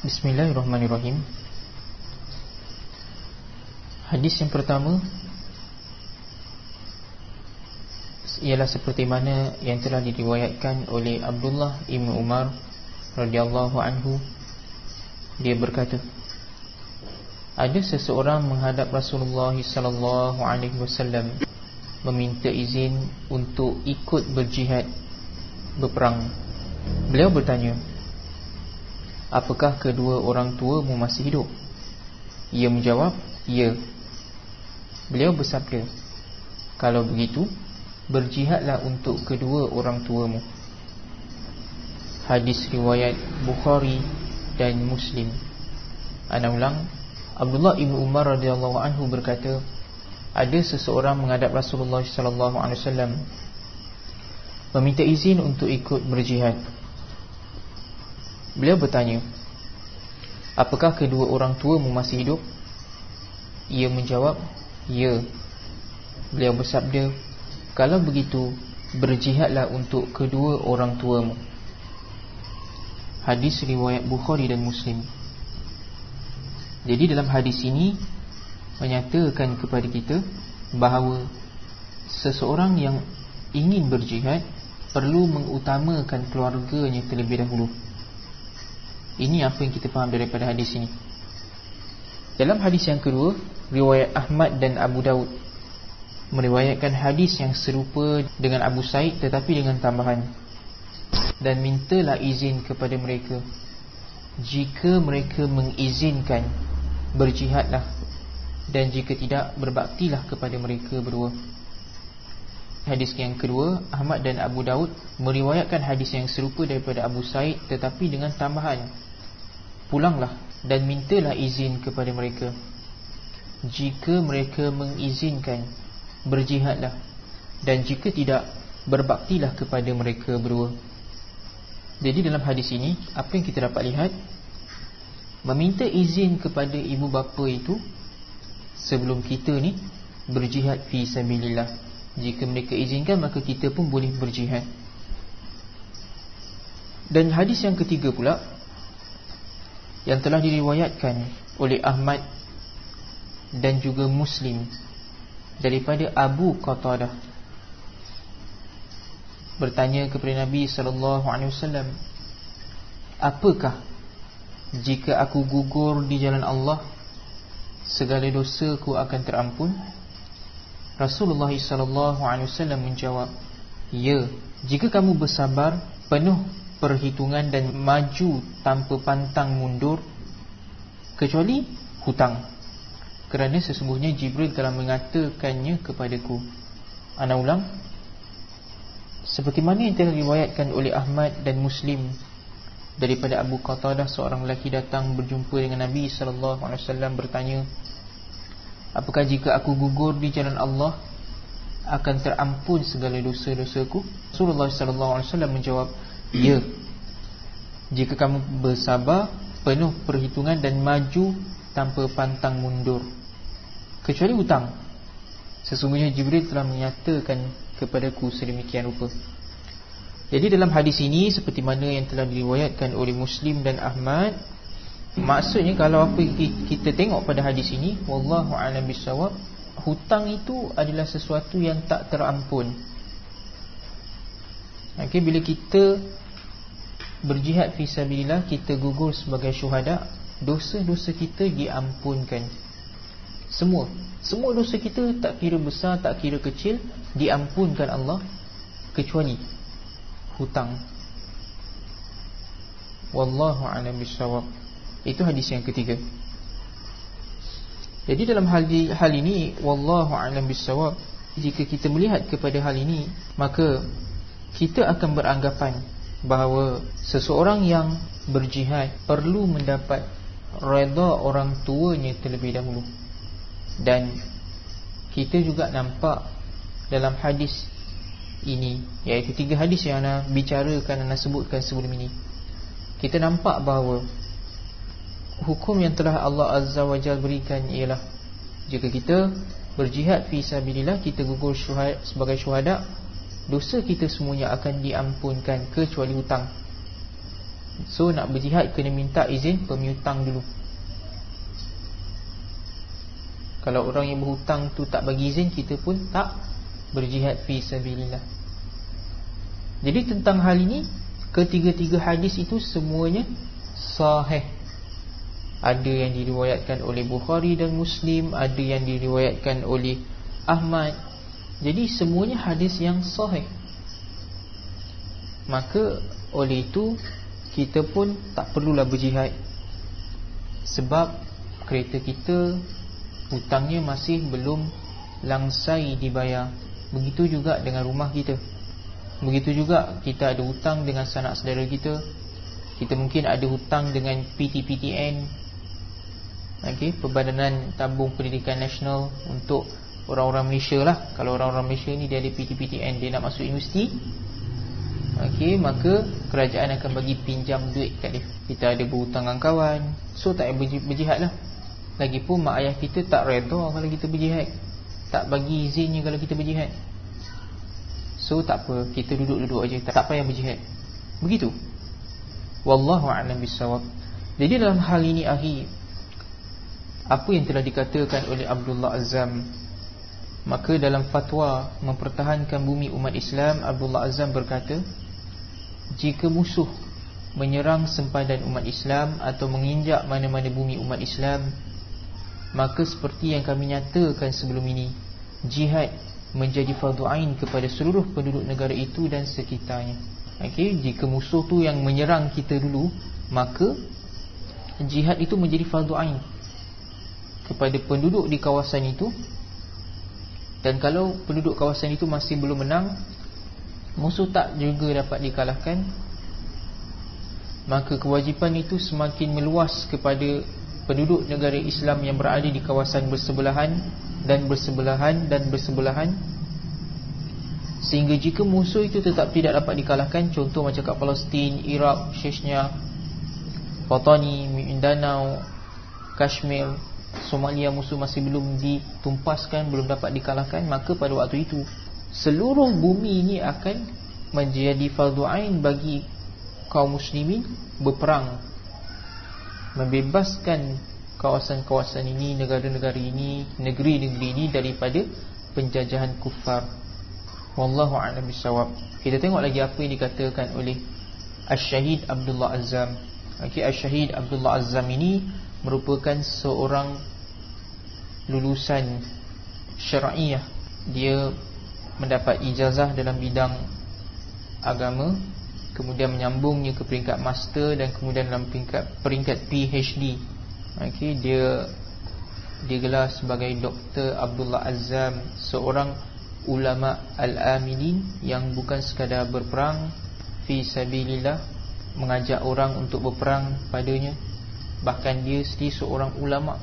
Bismillahirrahmanirrahim. Hadis yang pertama Ialah seperti mana yang telah diriwayatkan oleh Abdullah Ibn Umar radhiyallahu anhu. Dia berkata Ada seseorang menghadap Rasulullah sallallahu alaihi wasallam Meminta izin untuk ikut berjihad Berperang. Beliau bertanya Apakah kedua orang tuamu masih hidup? Ia menjawab, ya. Beliau bersabda Kalau begitu Berjihadlah untuk kedua orang tuamu. Hadis riwayat Bukhari dan Muslim. Anak ulang. Abdullah Ibn Umar radhiyallahu anhu berkata Ada seseorang menghadap Rasulullah sallallahu alaihi wasallam Meminta izin untuk ikut berjihad Beliau bertanya Apakah kedua orang tuamu masih hidup? Ia menjawab Ya. Beliau bersabda Kalau begitu Berjihadlah untuk kedua orang tuamu. Hadis riwayat Bukhari dan Muslim. Jadi dalam hadis ini Menyatakan kepada kita Bahawa Seseorang yang ingin berjihad Perlu mengutamakan keluarganya terlebih dahulu ini apa yang kita faham daripada hadis ini. Dalam hadis yang kedua Riwayat Ahmad dan Abu Daud Meriwayatkan hadis yang serupa dengan Abu Said Tetapi dengan tambahan. Dan mintalah izin kepada mereka. Jika mereka mengizinkan Berjihadlah. Dan jika tidak berbaktilah kepada mereka berdua Hadis yang kedua Ahmad dan Abu Daud Meriwayatkan hadis yang serupa daripada Abu Said Tetapi dengan tambahan. Pulanglah dan mintalah izin kepada mereka. Jika mereka mengizinkan Berjihadlah. Dan jika tidak Berbaktilah kepada mereka berdua. Jadi dalam hadis ini Apa yang kita dapat lihat? Meminta izin kepada ibu bapa itu Sebelum kita ni Berjihad fi sabilillah Jika mereka izinkan Maka kita pun boleh berjihad. Dan hadis yang ketiga pula yang telah diriwayatkan oleh Ahmad dan juga Muslim daripada Abu Qatadah bertanya kepada Nabi wasallam apakah jika aku gugur di jalan Allah segala dosaku akan terampun Rasulullah sallallahu alaihi wasallam menjawab ya jika kamu bersabar penuh perhitungan dan maju tanpa pantang mundur kecuali hutang. Kerana sesungguhnya Jibril telah mengatakannya kepadaku. Ana ulang. Seperti mana yang telah diriwayatkan oleh Ahmad dan Muslim daripada Abu Qatadah seorang lelaki datang berjumpa dengan Nabi sallallahu alaihi wasallam bertanya apakah jika aku gugur di jalan Allah akan terampun segala dosa-dosaku? Rasulullah sallallahu alaihi wasallam menjawab Ya Jika kamu bersabar Penuh perhitungan dan maju Tanpa pantang mundur. Kecuali hutang. Sesungguhnya Jibril telah menyatakan Kepadaku sedemikian rupa. Jadi dalam hadis ini Seperti mana yang telah diriwayatkan oleh Muslim dan Ahmad Maksudnya kalau apa kita tengok pada hadis ini Wallahu'alam bisawab Hutang itu adalah sesuatu yang tak terampun. Okay, bila kita berjihad fi sabilillah kita gugur sebagai syuhada dosa-dosa kita diampunkan. Semua. Semua dosa kita tak kira besar tak kira kecil diampunkan Allah kecuali hutang. Wallahu a'lam bissawab itu hadis yang ketiga. Jadi dalam hal hal ini wallahu a'lam bissawab jika kita melihat kepada hal ini maka kita akan beranggapan bahawa seseorang yang berjihad perlu mendapat redha orang tuanya terlebih dahulu. Dan kita juga nampak dalam hadis ini iaitu tiga hadis yang ana bicarakan dan sebutkan sebelum ini. Kita nampak bahawa hukum yang telah Allah Azza wa Jalla berikan ialah jika kita berjihad fi sabilillah kita gugur syuhad, sebagai syuhada dosa kita semuanya akan diampunkan kecuali hutang. So nak berjihad kena minta izin pemiutang dulu. Kalau orang yang berhutang tu tak bagi izin Kita pun tak berjihad fi sabilillah. Jadi tentang hal ini Ketiga-tiga hadis itu semuanya sahih Ada yang diriwayatkan oleh Bukhari dan Muslim Ada yang diriwayatkan oleh Ahmad Jadi semuanya hadis yang sahih Maka oleh itu Kita pun tak perlulah berjihad Sebab kereta kita hutangnya masih belum langsai dibayar. Begitu juga dengan rumah kita. Begitu juga kita ada hutang dengan sanak saudara kita. Kita mungkin ada hutang dengan PTPTN. Okey, Perbadanan Tabung Pendidikan Nasional untuk orang-orang Malaysia lah. Kalau orang-orang Malaysia ni dia ada PTPTN, dia nak masuk universiti. Okey, maka kerajaan akan bagi pinjam duit kat dia. Kita ada berhutang dengan kawan. So tak payah berjihad lah. Lagipun mak ayah kita tak reda kalau kita berjihad Tak bagi izinnya kalau kita berjihad So tak apa Kita duduk-duduk aja tak, tak payah berjihad Begitu Wallahu'alam bisawab Jadi dalam hal ini akhir Apa yang telah dikatakan oleh Abdullah Azam Maka dalam fatwa Mempertahankan bumi umat Islam Abdullah Azam berkata Jika musuh Menyerang sempadan umat Islam Atau menginjak mana-mana bumi umat Islam Maka seperti yang kami nyatakan sebelum ini Jihad menjadi fardu ain kepada seluruh penduduk negara itu dan sekitarnya okay? Jika musuh tu yang menyerang kita dulu Maka jihad itu menjadi fardu ain Kepada penduduk di kawasan itu. Dan kalau penduduk kawasan itu masih belum menang Musuh tak juga dapat dikalahkan Maka kewajipan itu semakin meluas kepada penduduk negara Islam yang berada di kawasan bersebelahan dan bersebelahan dan bersebelahan. Sehingga jika musuh itu tetap tidak dapat dikalahkan contoh macam kat Palestin, Iraq, Chechnya, Patani, Mindanao, Kashmir, Somalia musuh masih belum ditumpaskan, belum dapat dikalahkan maka pada waktu itu seluruh bumi ini akan menjadi fardu ain bagi kaum muslimin berperang membebaskan kawasan-kawasan ini, negara-negara ini, negeri-negeri ini daripada penjajahan kufar. Wallahu a'lam bishawab. Kita tengok lagi apa yang dikatakan oleh Asy-Syahid Abdullah Azam. Okey, Asy-Syahid Abdullah Azam ini merupakan seorang lulusan syar'iyah. Dia mendapat ijazah dalam bidang agama kemudian menyambungnya ke peringkat master dan kemudian dalam peringkat peringkat PhD. Okey, dia dia gelar sebagai Dr. Abdullah Azam, seorang ulama al-amilin yang bukan sekadar berperang fi sabilillah, mengajak orang untuk berperang padanya. Bahkan dia sendiri seorang ulama.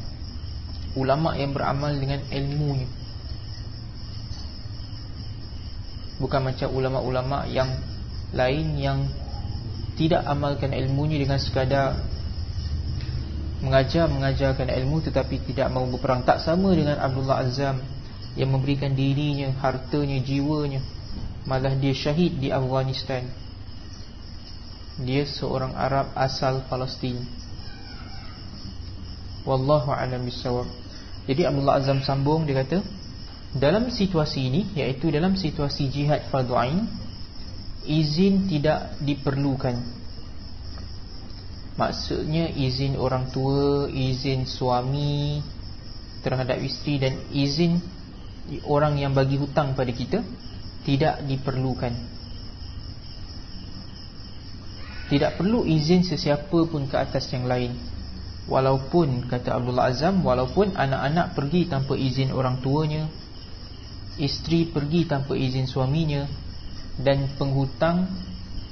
Ulama yang beramal dengan ilmunya. Bukan macam ulama-ulama yang lain yang tidak amalkan ilmunya dengan sekadar mengajar mengajarkan ilmu tetapi tidak mahu berperang tak sama dengan Abdullah Azam yang memberikan dirinya, hartanya, jiwanya malah dia syahid di Afghanistan dia seorang Arab asal Palestin wallahu a'lam bissawab. Jadi Abdullah Azam sambung dia kata dalam situasi ini iaitu dalam situasi jihad fardu ain izin tidak diperlukan. Maksudnya izin orang tua Izin suami Terhadap isteri Dan izin orang yang bagi hutang pada kita Tidak diperlukan. Tidak perlu izin sesiapa pun ke atas yang lain Walaupun kata Abdullah Azam Walaupun anak-anak pergi tanpa izin orang tuanya Isteri pergi tanpa izin suaminya dan penghutang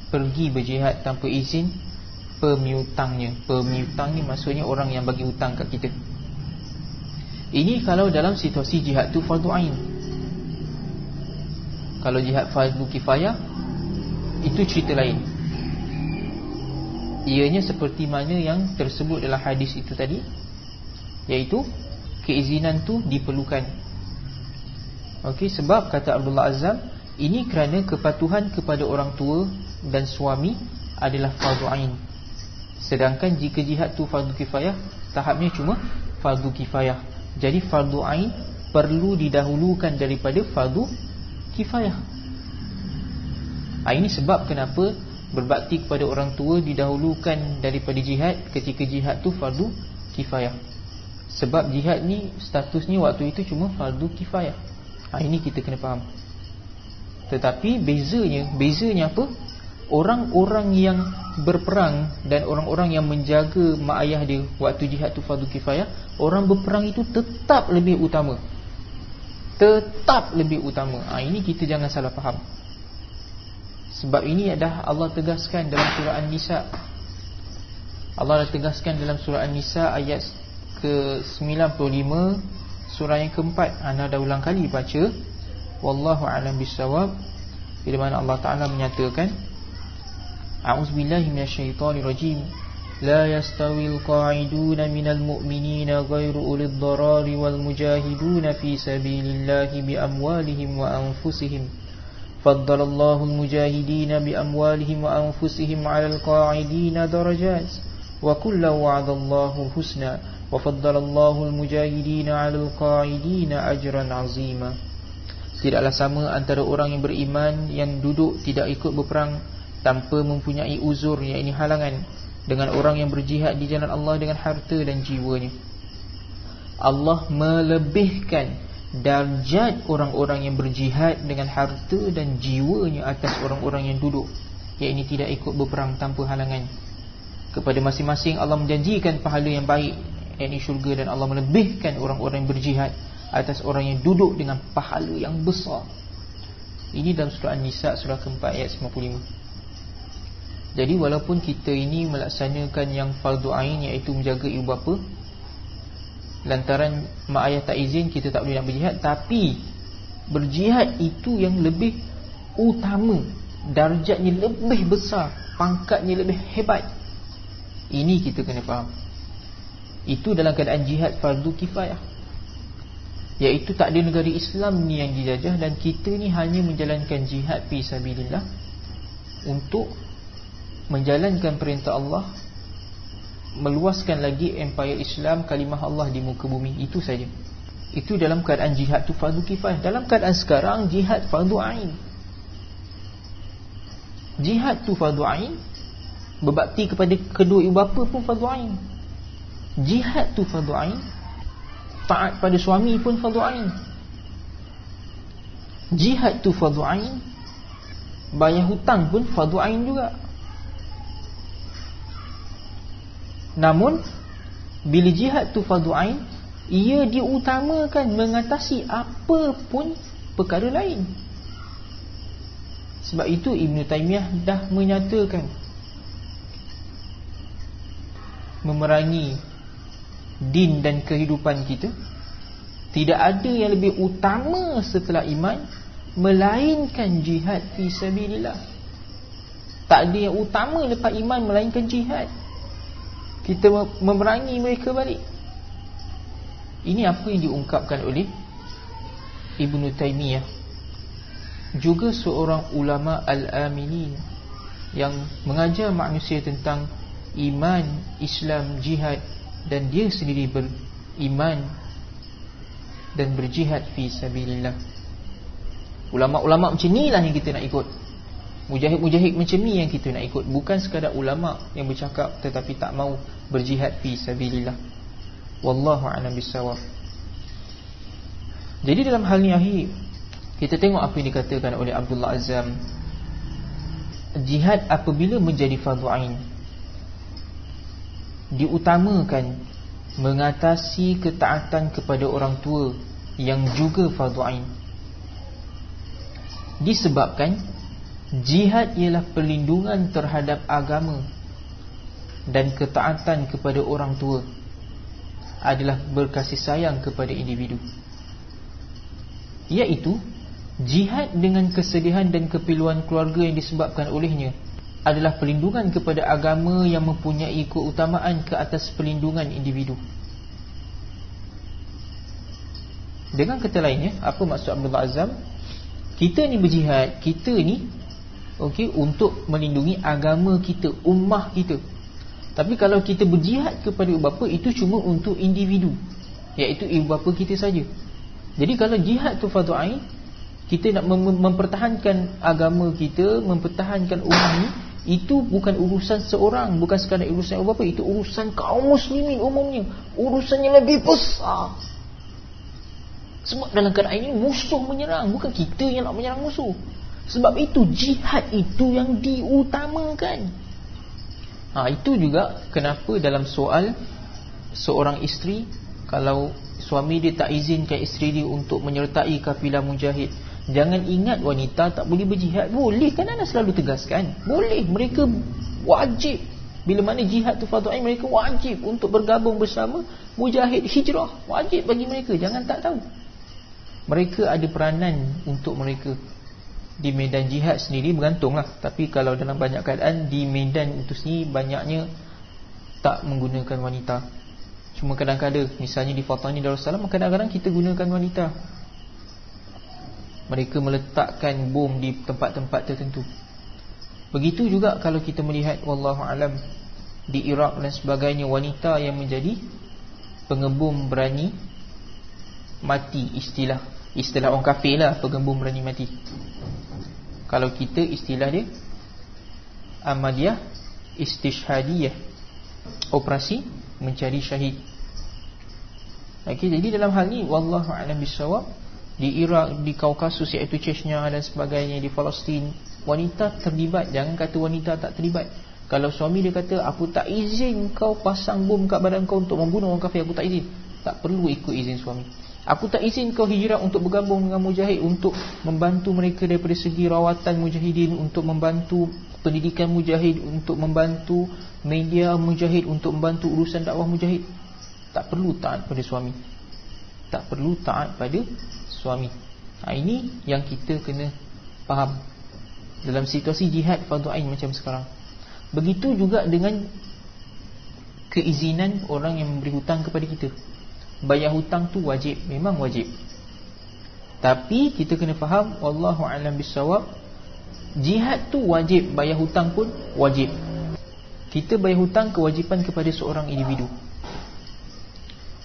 pergi berjihad tanpa izin pemiutangnya. Pemiutang ni maksudnya orang yang bagi hutang kat kita. Ini kalau dalam situasi jihad tu fardu ain. Kalau jihad fardu kifayah itu cerita lain. Ianya seperti mana yang tersebut dalam hadis itu tadi iaitu keizinan tu diperlukan. Okey sebab kata Abdullah Azam ini kerana kepatuhan kepada orang tua dan suami adalah fardu ain. Sedangkan jika jihad tu fardu kifayah Tahapnya cuma fardu kifayah Jadi fardu ain perlu didahulukan daripada fardu kifayah ha, Ini sebab kenapa berbakti kepada orang tua didahulukan daripada jihad Ketika jihad tu fardu kifayah Sebab jihad ni statusnya waktu itu cuma fardu kifayah ha, Ini kita kena faham Tetapi bezanya, bezanya apa? Orang-orang yang berperang dan orang-orang yang menjaga mak ayah dia waktu jihad tu fardu kifayah, orang berperang itu tetap lebih utama. Tetap lebih utama. Ha, ini kita jangan salah faham. Sebab ini adalah Allah tegaskan dalam surah An-Nisa. Allah dah tegaskan dalam surah An-Nisa ayat ke-95 surah yang keempat. Anda dah ulang kali baca wallahu alam bisawab. Di mana Allah Taala menyatakan A'udzubillahi minasyaitonirrajim. لا يستوي القاعدون من المؤمنين غير wal الضرار fi في bi amwalihim wa anfusihim." فضل الله المجاهدين بأموالهم وأنفسهم على القاعدين درجات وكل وعد الله الحسنى وفضل الله المجاهدين على القاعدين أجرا عظيما Tidaklah sama antara orang yang beriman yang duduk tidak ikut berperang tanpa mempunyai uzur yang ini halangan dengan orang yang berjihad di jalan Allah dengan harta dan jiwanya. Allah melebihkan darjat orang-orang yang berjihad dengan harta dan jiwanya atas orang-orang yang duduk yang ini tidak ikut berperang tanpa halangan. Kepada masing-masing Allah menjanjikan pahala yang baik yang ini syurga dan Allah melebihkan orang-orang yang berjihad atas orang yang duduk dengan pahala yang besar. Ini dalam surah An-Nisa surah keempat ayat 55. Jadi walaupun kita ini melaksanakan yang fardu ain iaitu menjaga ibu bapa lantaran mak ayah tak izin kita tak boleh nak berjihad. Tapi berjihad itu yang lebih utama. Darjatnya lebih besar. Pangkatnya lebih hebat. Ini kita kena faham. Itu dalam keadaan jihad fardu kifayah. Iaitu tak ada negara Islam ni yang dijajah dan kita ni hanya menjalankan jihad fi sabilillah untuk menjalankan perintah Allah meluaskan lagi empire Islam kalimah Allah di muka bumi. Itu saja. Itu dalam keadaan jihad tu fardu kifayah. Dalam keadaan sekarang jihad fardu ain. Jihad tu fardu ain berbakti kepada kedua ibu bapa pun fardu ain. Jihad tu fardu ain taat pada suami pun fardu ain. Jihad tu fardu ain bayar hutang pun fardu ain juga Namun bila jihad tu fardu ain, ia diutamakan mengatasi apa pun perkara lain. Sebab itu Ibn Taymiyah dah menyatakan memerangi din dan kehidupan kita tidak ada yang lebih utama setelah iman melainkan jihad fi sabilillah. Tak ada yang utama lepas iman melainkan jihad kita memerangi mereka balik. Ini apa yang diungkapkan oleh Ibn Taymiyah juga seorang ulama al-aminin yang mengajar manusia tentang iman, Islam, jihad dan dia sendiri beriman dan berjihad fi sabilillah. Ulama-ulama macam inilah yang kita nak ikut Mujahid-mujahid macam ni yang kita nak ikut. Bukan sekadar ulama yang bercakap Tetapi tak mau berjihad fi sabilillah. Wallahu a'lam bisawab Jadi dalam hal ni akhir Kita tengok apa yang dikatakan oleh Abdullah Azam Jihad apabila menjadi fardu ain. Diutamakan Mengatasi ketaatan kepada orang tua Yang juga fardu ain. Disebabkan Jihad ialah perlindungan terhadap agama dan ketaatan kepada orang tua adalah berkasih sayang kepada individu. Iaitu jihad dengan kesedihan dan kepiluan keluarga yang disebabkan olehnya adalah perlindungan kepada agama yang mempunyai keutamaan ke atas perlindungan individu. Dengan kata lainnya, apa maksud Abdullah Azam? Kita ni berjihad, kita ni okey untuk melindungi agama kita ummah kita. Tapi kalau kita berjihad kepada ibu bapa Itu cuma untuk individu. Iaitu ibu bapa kita saja. Jadi kalau jihad tu fardu ain Kita nak mem mempertahankan agama kita Mempertahankan umat ni Itu bukan urusan seorang Bukan sekadar urusan ibu bapa. Itu urusan kaum muslimin umumnya. Urusannya lebih besar. Sebab dalam keadaan ini Musuh menyerang Bukan kita yang nak menyerang musuh Sebab itu jihad itu yang diutamakan Ha, itu juga kenapa dalam soal seorang isteri kalau suami dia tak izinkan isteri dia untuk menyertai kafilah mujahid, jangan ingat wanita tak boleh berjihad. Boleh kan anda selalu tegaskan? Boleh, mereka wajib. Bila mana jihad tu fardu ain mereka wajib untuk bergabung bersama mujahid hijrah. Wajib bagi mereka, jangan tak tahu. Mereka ada peranan untuk mereka di medan jihad sendiri bergantunglah tapi kalau dalam banyak keadaan di medan itu sendiri banyaknya tak menggunakan wanita. Cuma kadang-kadang misalnya di Fatani Darussalam kadang-kadang kita gunakan wanita. Mereka meletakkan bom di tempat-tempat tertentu. Begitu juga kalau kita melihat wallahu alam di Iraq dan sebagainya wanita yang menjadi pengebom berani mati istilah istilah orang kafir lah pengebom berani mati kalau kita istilah dia Amaliyah Istishhadiyah. Operasi Mencari syahid. Okay, Jadi dalam hal ni Wallahu'alam bisawab Di Iraq, di Kaukasus iaitu Chechnya dan sebagainya Di Palestin Wanita terlibat. Jangan kata wanita tak terlibat. Kalau suami dia kata Aku tak izin kau pasang bom kat badan kau Untuk membunuh orang kafir Aku tak izin. Tak perlu ikut izin suami Aku tak izin kau hijrah untuk bergabung dengan mujahid Untuk membantu mereka daripada segi rawatan mujahidin Untuk membantu pendidikan mujahid Untuk membantu media mujahid Untuk membantu urusan dakwah mujahid. Tak perlu taat pada suami. Tak perlu taat pada suami. Ha, Ini yang kita kena faham. Dalam situasi jihad fardu ain macam sekarang. Begitu juga dengan Keizinan orang yang memberi hutang kepada kita bayar hutang tu wajib memang wajib. Tapi kita kena faham wallahu alam bisawab jihad tu wajib bayar hutang pun wajib. Kita bayar hutang kewajipan kepada seorang individu.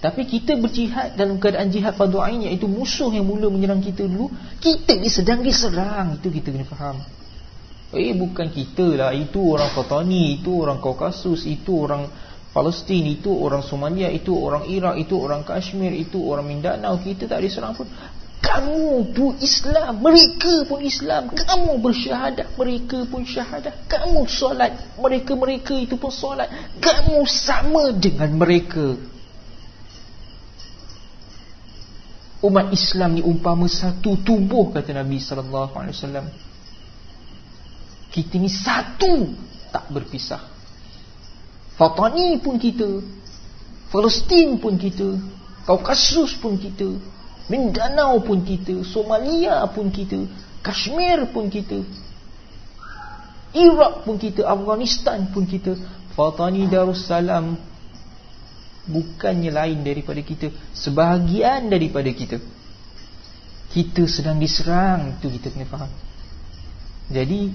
Tapi kita berjihad dalam keadaan jihad fardu ain iaitu musuh yang mula menyerang kita dulu kita ni sedang diserang. Itu kita kena faham. Eh bukan kita lah. Itu orang Fatani itu orang Kaukasus itu orang Palestin itu orang Somalia itu orang Iraq itu orang Kashmir itu orang Mindanao kita tak diserang pun. Kamu tu Islam mereka pun Islam. Kamu bersyahadat mereka pun syahadat kamu solat mereka-mereka itu pun solat. Kamu sama dengan mereka. Umat Islam ni umpama satu tubuh kata Nabi sallallahu alaihi wasallam. Kita ni satu tak berpisah Fatani pun kita Palestin pun kita Kaukasus pun kita Mindanao pun kita Somalia pun kita Kashmir pun kita Iraq pun kita Afghanistan pun kita. Fatani Darussalam Bukannya lain daripada kita Sebahagian daripada kita. Kita sedang diserang Itu kita kena faham. Jadi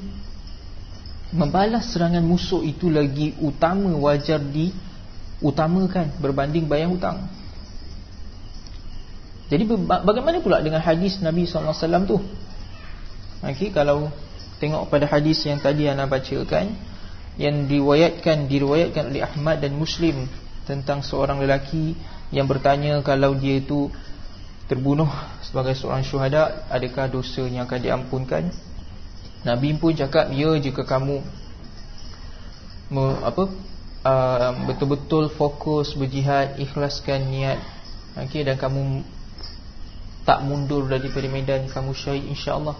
membalas serangan musuh itu lagi utama wajar di utamakan berbanding bayar hutang. Jadi bagaimana pula dengan hadis Nabi SAW tu? Okey, kalau tengok pada hadis yang tadi anda bacakan yang diriwayatkan diriwayatkan oleh Ahmad dan Muslim tentang seorang lelaki yang bertanya kalau dia itu terbunuh sebagai seorang syuhada adakah dosanya akan diampunkan? Nabi pun cakap ya jika kamu me, apa uh, betul-betul fokus berjihad ikhlaskan niat okey dan kamu tak mundur daripada medan kamu syahid insya-Allah.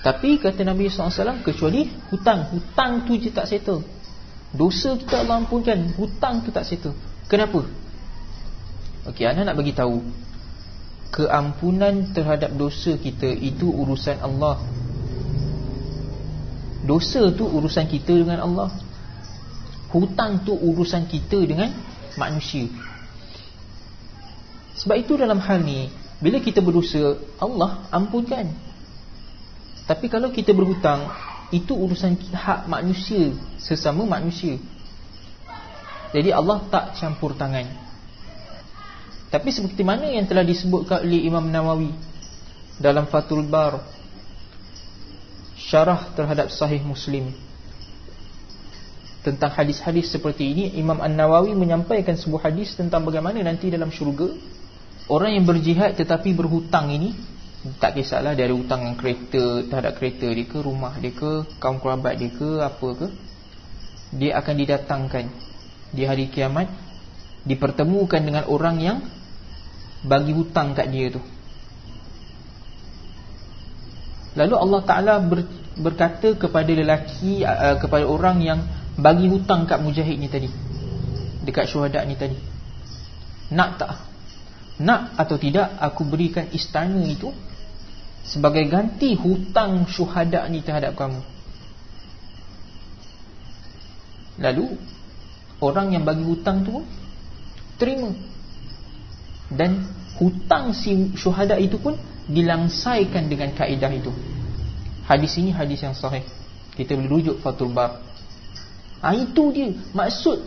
Tapi kata Nabi SAW kecuali hutang hutang tu je tak settle. Dosa kita Allah ampunkan hutang tu tak settle. Kenapa? Okey anda nak bagi tahu keampunan terhadap dosa kita itu urusan Allah. Dosa tu urusan kita dengan Allah. Hutang tu urusan kita dengan manusia. Sebab itu dalam hal ni bila kita berdosa Allah ampunkan. Tapi kalau kita berhutang Itu urusan hak manusia Sesama manusia Jadi Allah tak campur tangan Tapi seperti mana yang telah disebutkan oleh Imam Nawawi Dalam Fatul Bar? Syarah terhadap Sahih Muslim. Tentang hadis-hadis seperti ini Imam An-Nawawi menyampaikan sebuah hadis Tentang bagaimana nanti dalam syurga Orang yang berjihad tetapi berhutang ini Tak kisahlah dia ada hutang dengan kereta Terhadap kereta dia ke rumah dia ke Kaum kerabat dia ke apa ke Dia akan didatangkan Di hari kiamat Dipertemukan dengan orang yang Bagi hutang kat dia tu. Lalu Allah Ta'ala ber, berkata kepada lelaki uh, Kepada orang yang Bagi hutang kat mujahid ni tadi. Dekat syuhada ni tadi. Nak tak? Nak atau tidak aku berikan istana itu Sebagai ganti hutang syuhada ni terhadap kamu. Lalu Orang yang bagi hutang tu Terima Dan hutang si syuhada itu pun Dilangsaikan dengan kaedah itu. Hadis ini hadis yang sahih. Kita boleh rujuk Fatul Bar ha, Itu dia. Maksud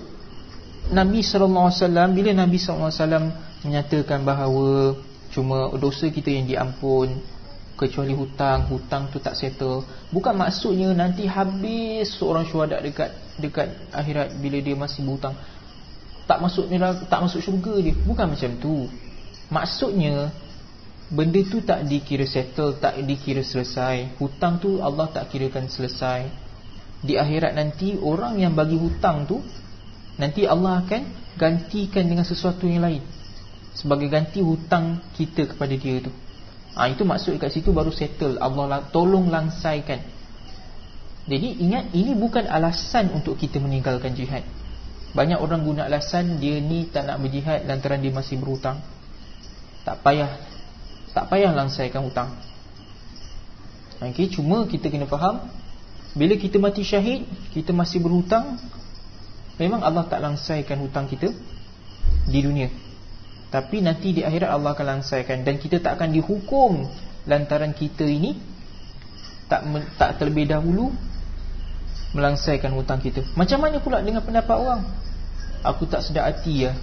Nabi SAW Bila Nabi SAW menyatakan bahawa cuma dosa kita yang diampun kecuali hutang hutang tu tak settle. Bukan maksudnya nanti habis seorang syuhada dekat dekat akhirat bila dia masih berhutang tak masuk tak masuk syurga dia bukan macam tu maksudnya benda tu tak dikira settle tak dikira selesai hutang tu Allah tak kirakan selesai di akhirat nanti orang yang bagi hutang tu nanti Allah akan gantikan dengan sesuatu yang lain sebagai ganti hutang kita kepada dia tu. Ah ha, itu maksud kat situ baru settle Allah lah, tolong langsaikan. Jadi ingat ini bukan alasan untuk kita meninggalkan jihad. Banyak orang guna alasan dia ni tak nak berjihad lantaran dia masih berhutang. Tak payah tak payah langsaikan hutang. Okey, cuma kita kena faham bila kita mati syahid, kita masih berhutang, memang Allah tak langsaikan hutang kita di dunia. Tapi nanti di akhirat Allah akan langsaikan Dan kita tak akan dihukum Lantaran kita ini Tak tak terlebih dahulu Melangsaikan hutang kita. Macam mana pula dengan pendapat orang? Aku tak sedar hati ya.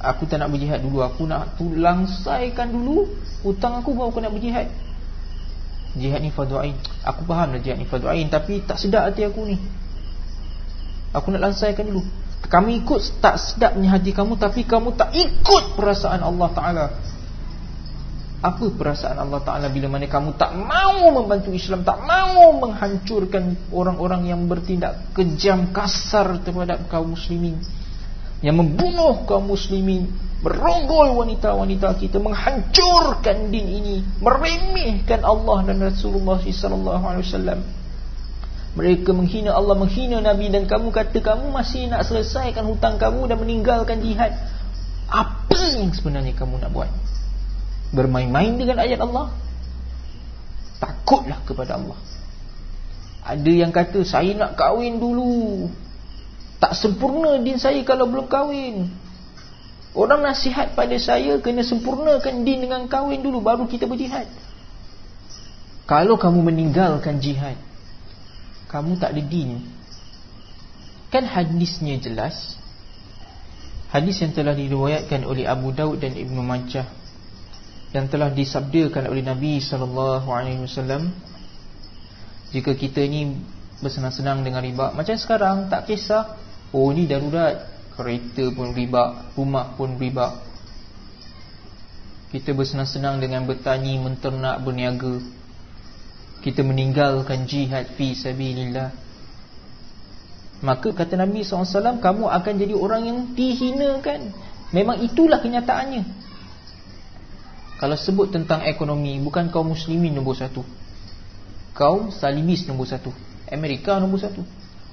Aku tak nak berjihad dulu. Aku nak langsaikan dulu Hutang aku baru aku nak berjihad. Jihad ni fadu'ain Aku faham lah jihad ni fadu'ain Tapi tak sedar hati aku ni. Aku nak langsaikan dulu. Kami ikut tak sedapnya hati kamu Tapi kamu tak ikut perasaan Allah Ta'ala Apa perasaan Allah Ta'ala Bila mana kamu tak mau membantu Islam Tak mau menghancurkan orang-orang yang bertindak kejam kasar terhadap kaum muslimin Yang membunuh kaum muslimin Berongol wanita-wanita kita Menghancurkan din ini Meremehkan Allah dan Rasulullah SAW mereka menghina Allah, menghina Nabi dan kamu kata kamu masih nak selesaikan hutang kamu dan meninggalkan jihad. Apa yang sebenarnya kamu nak buat? Bermain-main dengan ayat Allah? Takutlah kepada Allah. Ada yang kata saya nak kahwin dulu. Tak sempurna din saya kalau belum kahwin. Orang nasihat pada saya kena sempurnakan din dengan kahwin dulu baru kita berjihad. Kalau kamu meninggalkan jihad, kamu tak ada din Kan hadisnya jelas Hadis yang telah diriwayatkan oleh Abu Daud dan Ibn Majah Yang telah disabdakan oleh Nabi SAW Jika kita ni bersenang-senang dengan riba. Macam sekarang tak kisah Oh ni darurat. Kereta pun riba Rumah pun riba. Kita bersenang-senang dengan bertani, menternak, berniaga. Kita meninggalkan jihad fi sabilillah. Maka kata Nabi SAW kamu akan jadi orang yang dihinakan. Memang itulah kenyataannya kalau sebut tentang ekonomi bukan kaum muslimin nombor satu. Kaum salibis nombor satu. Amerika nombor satu.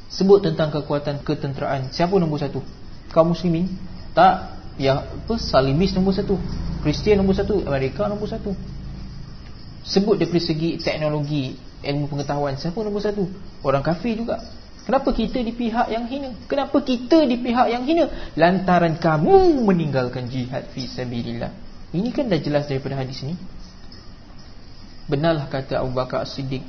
Sebut tentang kekuatan ketenteraan siapa nombor satu? Kaum muslimin? Tak. Ya apa? Salibis nombor satu. Kristian nombor satu. Amerika nombor satu. Sebut dari segi teknologi Ilmu pengetahuan Siapa nombor satu? Orang kafir juga. Kenapa kita di pihak yang hina? Kenapa kita di pihak yang hina? Lantaran kamu meninggalkan jihad fi sabilillah. Ini kan dah jelas daripada hadis ini. Benarlah kata Abu Bakar As-Siddiq,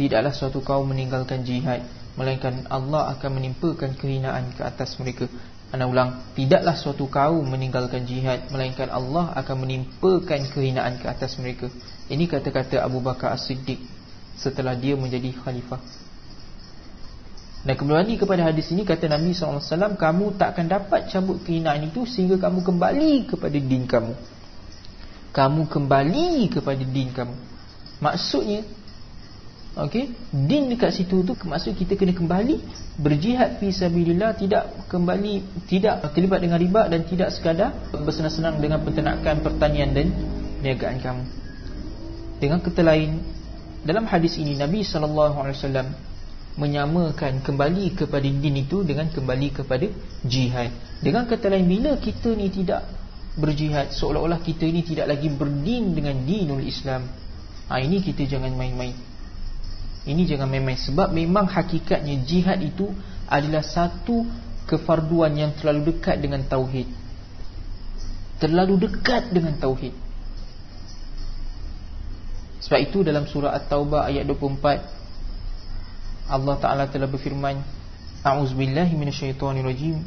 Tidaklah suatu kaum meninggalkan jihad Melainkan Allah akan menimpakan kehinaan ke atas mereka. Anda ulang Tidaklah suatu kaum meninggalkan jihad Melainkan Allah akan menimpakan kehinaan ke atas mereka. Ini kata-kata Abu Bakar As-Siddiq Setelah dia menjadi khalifah dan kembali kepada hadis ini kata Nabi SAW Kamu tak akan dapat cabut kehinaan itu Sehingga kamu kembali kepada din kamu Kamu kembali kepada din kamu Maksudnya Okey, din dekat situ tu maksud kita kena kembali berjihad fi sabilillah tidak kembali tidak terlibat dengan riba dan tidak sekadar bersenang-senang dengan peternakan pertanian dan niagaan kamu. Dengan kata lain dalam hadis ini Nabi wasallam menyamakan kembali kepada din itu dengan kembali kepada jihad. Dengan kata lain bila kita ni tidak berjihad seolah-olah kita ini tidak lagi berdin dengan dinul Islam. Ha, ini kita jangan main-main. Ini jangan main-main Sebab memang hakikatnya jihad itu Adalah satu kefarduan yang terlalu dekat dengan Tauhid Terlalu dekat dengan Tauhid Sebab itu dalam surah At-Taubah ayat 24 Allah Ta'ala telah berfirman A'uzubillahi minasyaitanirajim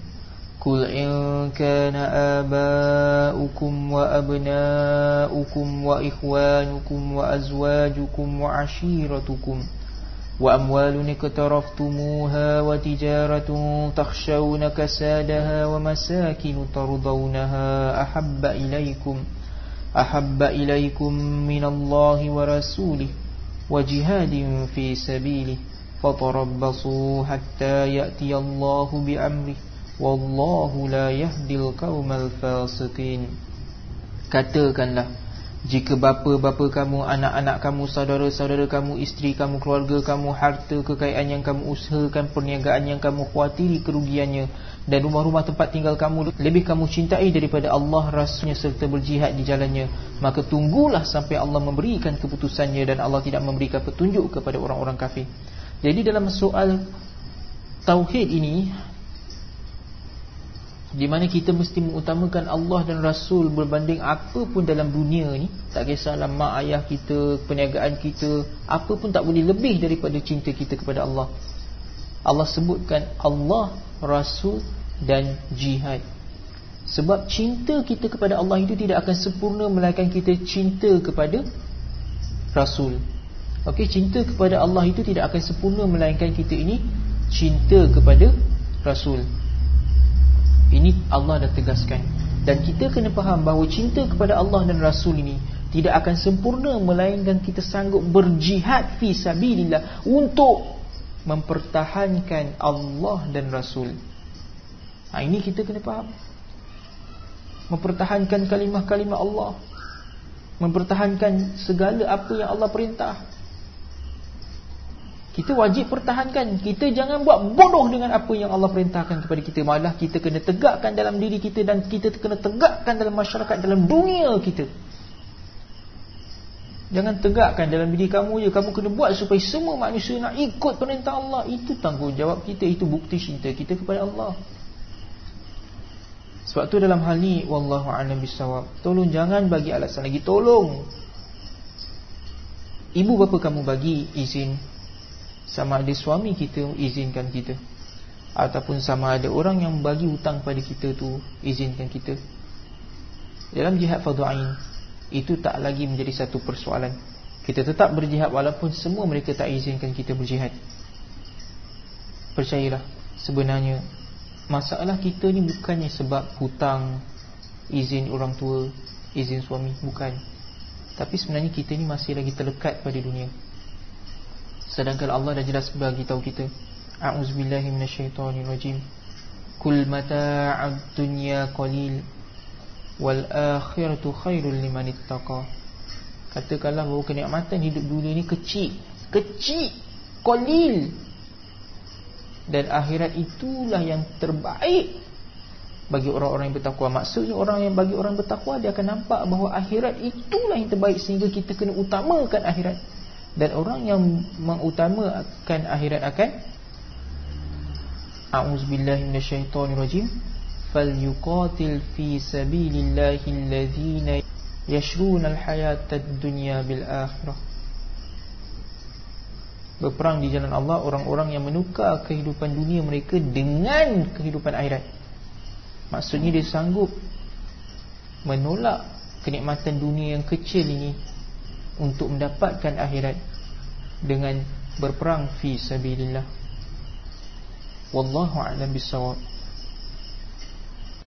Kul in kana aba'ukum wa abna'ukum wa ikhwanukum wa azwajukum wa ashiratukum Wa amwalun ikhtaraftumuha wa tijaratun takhshawna kasadaha wa masakinu tarudawunaha ahabba ilaykum Ahabba ilaykum minallahi wa rasulih wa jihadin fi sabilih فتربصوا حتى يأتي الله بأمره والله لا يهدي القوم الفاسقين katakanlah Jika bapa-bapa kamu, anak-anak kamu, saudara-saudara kamu, isteri kamu, keluarga kamu, harta kekayaan yang kamu usahakan, perniagaan yang kamu khawatiri kerugiannya dan rumah-rumah tempat tinggal kamu lebih kamu cintai daripada Allah rasanya serta berjihad di jalannya maka tunggulah sampai Allah memberikan keputusannya dan Allah tidak memberikan petunjuk kepada orang-orang kafir. Jadi dalam soal tauhid ini di mana kita mesti mengutamakan Allah dan Rasul berbanding apa pun dalam dunia ni tak kisahlah mak ayah kita perniagaan kita apa pun tak boleh lebih daripada cinta kita kepada Allah. Allah sebutkan Allah Rasul dan jihad. Sebab cinta kita kepada Allah itu tidak akan sempurna melainkan kita cinta kepada Rasul Okey, cinta kepada Allah itu tidak akan sempurna melainkan kita ini cinta kepada Rasul. Ini Allah dah tegaskan. Dan kita kena faham bahawa cinta kepada Allah dan Rasul ini Tidak akan sempurna Melainkan kita sanggup berjihad Fi sabilillah Untuk mempertahankan Allah dan Rasul. Ha, Ini kita kena faham. Mempertahankan kalimah-kalimah Allah. Mempertahankan segala apa yang Allah perintah kita wajib pertahankan. Kita jangan buat bodoh dengan apa yang Allah perintahkan kepada kita. Malah kita kena tegakkan dalam diri kita Dan kita kena tegakkan dalam masyarakat Dalam dunia kita. Jangan tegakkan dalam diri kamu je. Kamu kena buat supaya semua manusia nak ikut perintah Allah. Itu tanggungjawab kita. Itu bukti cinta kita kepada Allah. Sebab tu dalam hal ni Wallahu'alam bisawab Tolong jangan bagi alasan lagi. Tolong. Ibu bapa kamu bagi izin sama ada suami kita izinkan kita. Ataupun sama ada orang yang bagi hutang pada kita tu izinkan kita. Dalam jihad fardu ain itu tak lagi menjadi satu persoalan. Kita tetap berjihad walaupun semua mereka tak izinkan kita berjihad. Percayalah sebenarnya masalah kita ni bukannya sebab hutang izin orang tua izin suami bukan. Tapi sebenarnya kita ni masih lagi terlekat pada dunia Sedangkan Allah dah jelas bagi tahu kita A'udzubillahi minasyaitonirrajim. Kul mata'ad dunya qalil wal akhiratu khairul liman ittaqa. Katakanlah bahawa kenikmatan hidup dunia ni kecil Kecil Qalil. Dan akhirat itulah yang terbaik Bagi orang-orang yang bertakwa. Maksudnya orang yang bagi orang bertakwa Dia akan nampak bahawa akhirat itulah yang terbaik Sehingga kita kena utamakan akhirat dan orang yang mengutamakan akhirat akan a'udzubillahi minasyaitonirrajim. Falyuqatil fi sabilillahi alladhina yashrunal ad-dunya bil akhirah berperang di jalan Allah orang-orang yang menukar kehidupan dunia mereka dengan kehidupan akhirat. Maksudnya dia sanggup menolak kenikmatan dunia yang kecil ini untuk mendapatkan akhirat dengan berperang fi sabilillah. Wallahu a'lam bissawab.